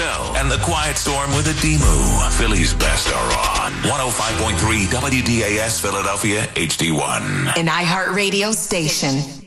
And the Quiet Storm with Adimu. Philly's best are on 105.3 WDAS Philadelphia HD1. An iHeartRadio station.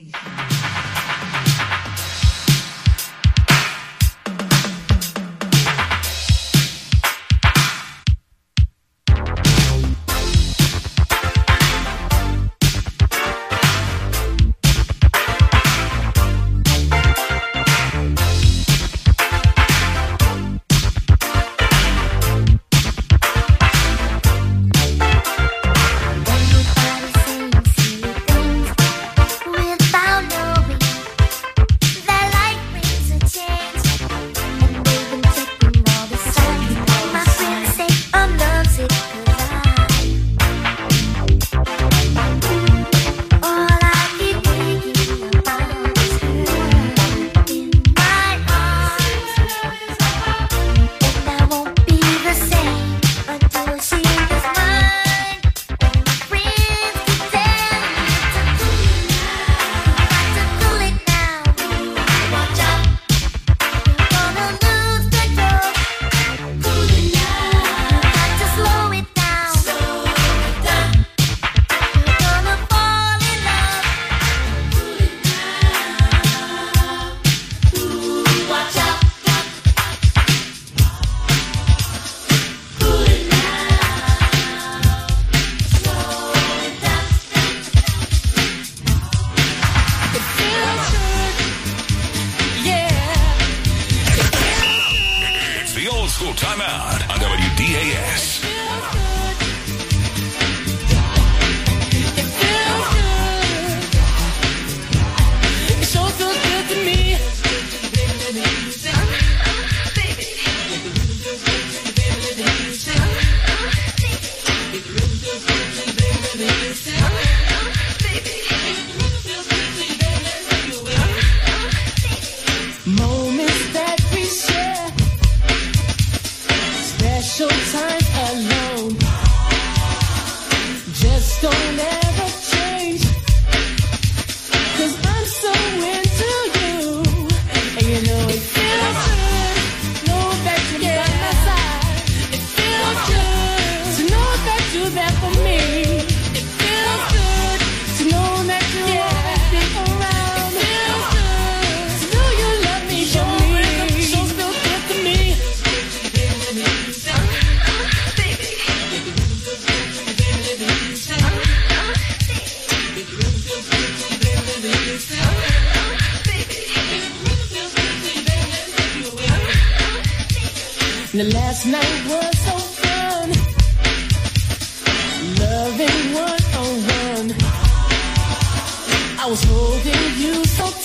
The last night was so fun, loving one on one. I was holding you so. tight.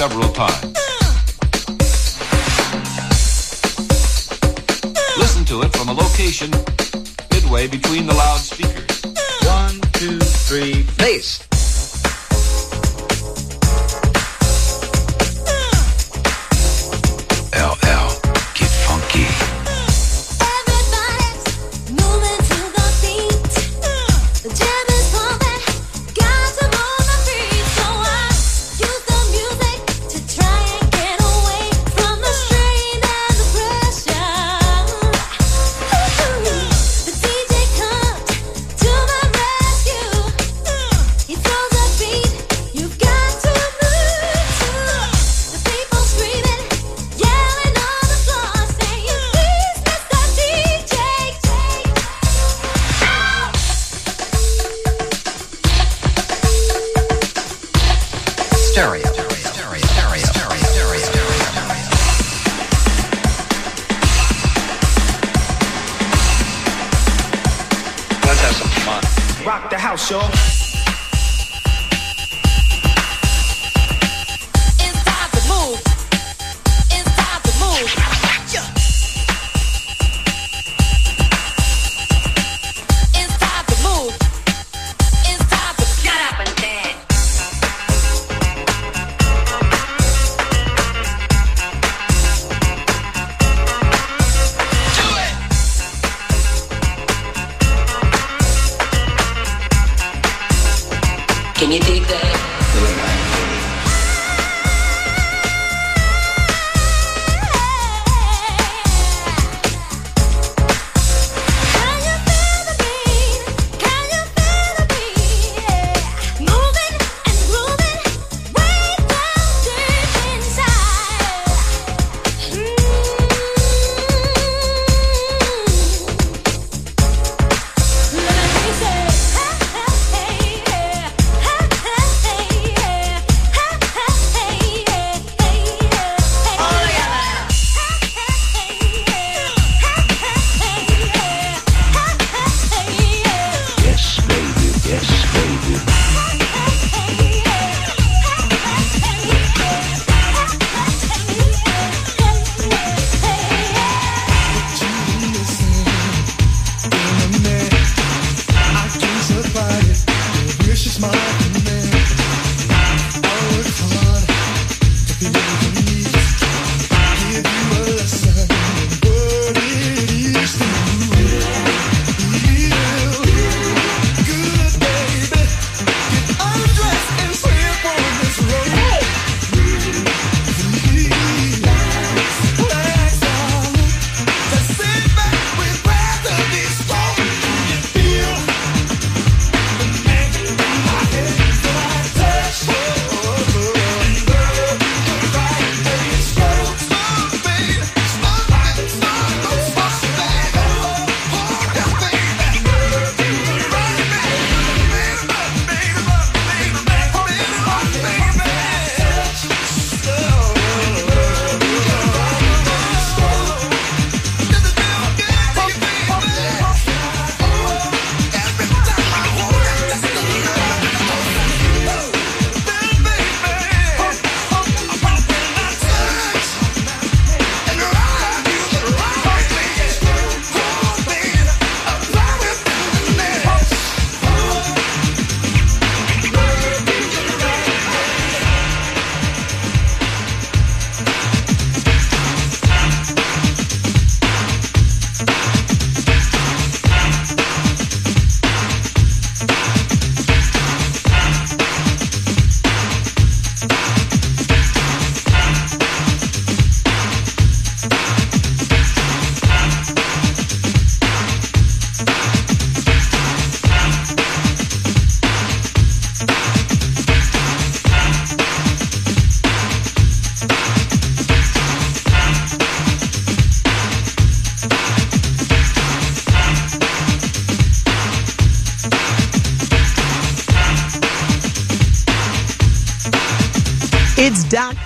Several times. Listen to it from a location midway between the loudspeakers. One, two, three, bass. Rock the house, y'all.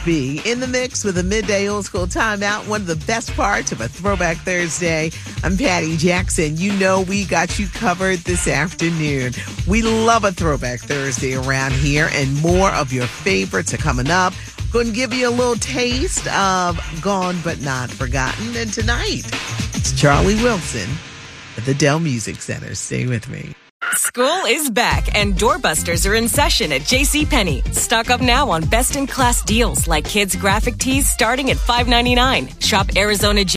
It's Doc B in the mix with a midday old school timeout. One of the best parts of a throwback Thursday. I'm Patty Jackson. You know we got you covered this afternoon. We love a throwback Thursday around here, and more of your favorites are coming up. Going to give you a little taste of Gone But Not Forgotten. And tonight, it's Charlie Wilson at the Dell Music Center. Stay with me. School is back and doorbusters are in session at JCPenney. Stock up now on best in class deals like kids graphic tees starting at $5.99. Shop Arizona